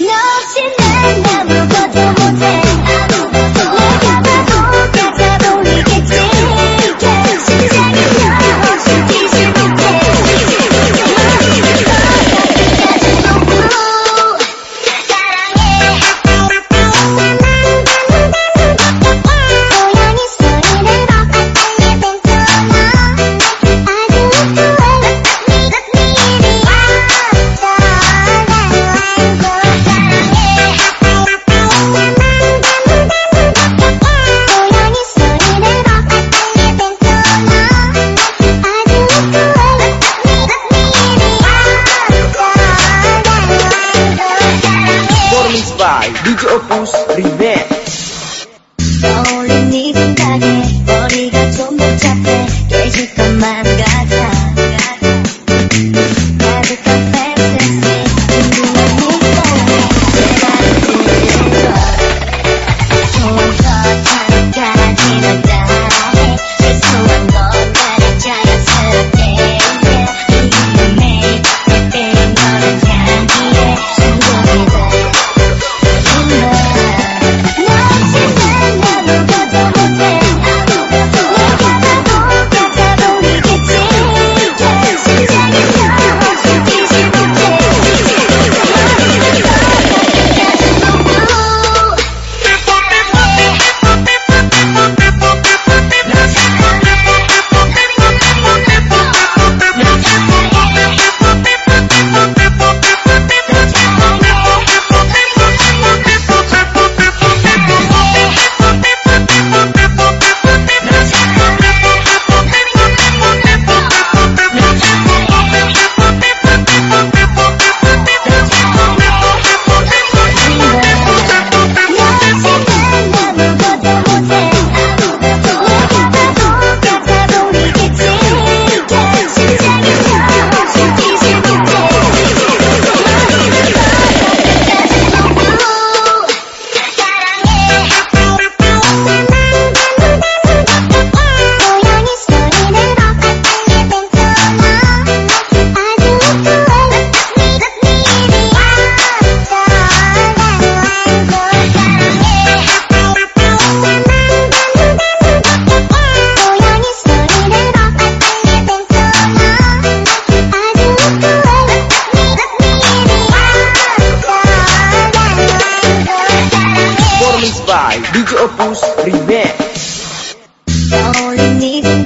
DJ Opus Remix 떠올 Opus Privé. Opus Remix. All you need